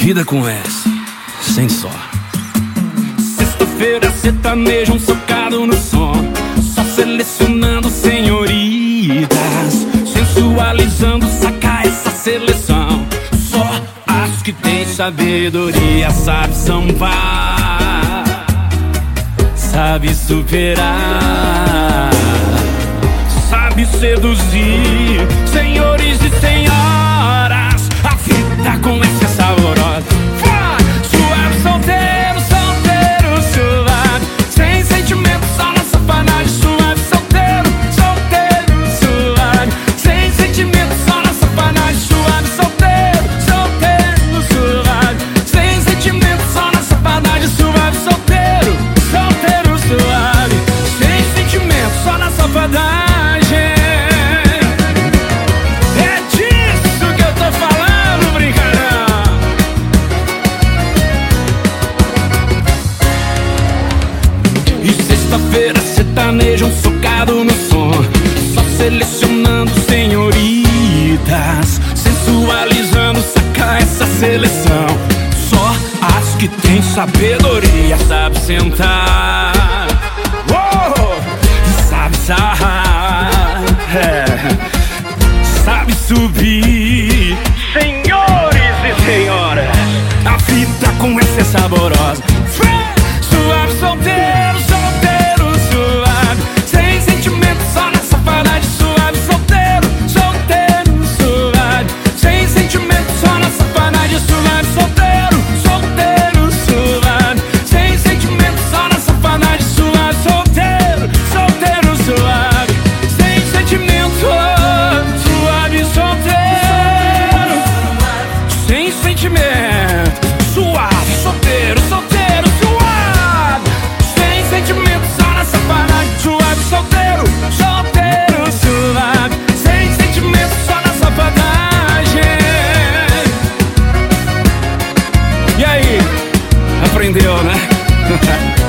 Vida com S, sem só. Sexta-feira, sertanejo, um socado no som. Só selecionando senhoritas. Sensualizando, saca essa seleção. Só as que tem sabedoria, sabe sambar. Sabe superar. Sabe seduzir. Senhores e um socado no som. Só selecionando senhoritas Sensualizando, saca essa seleção. Só as que têm sabedoria Sabe sentar. Oh, sabe sarrar. É, Sabe subir. Senhores e senhoras A vida com essa é saborosa sentimento. Suave, solteiro, solteiro, suave. Sem sentimento, só nessa parada Suave, solteiro, solteiro, suave. Sem sentimento, só nessa padagem E aí, aprendeu, né?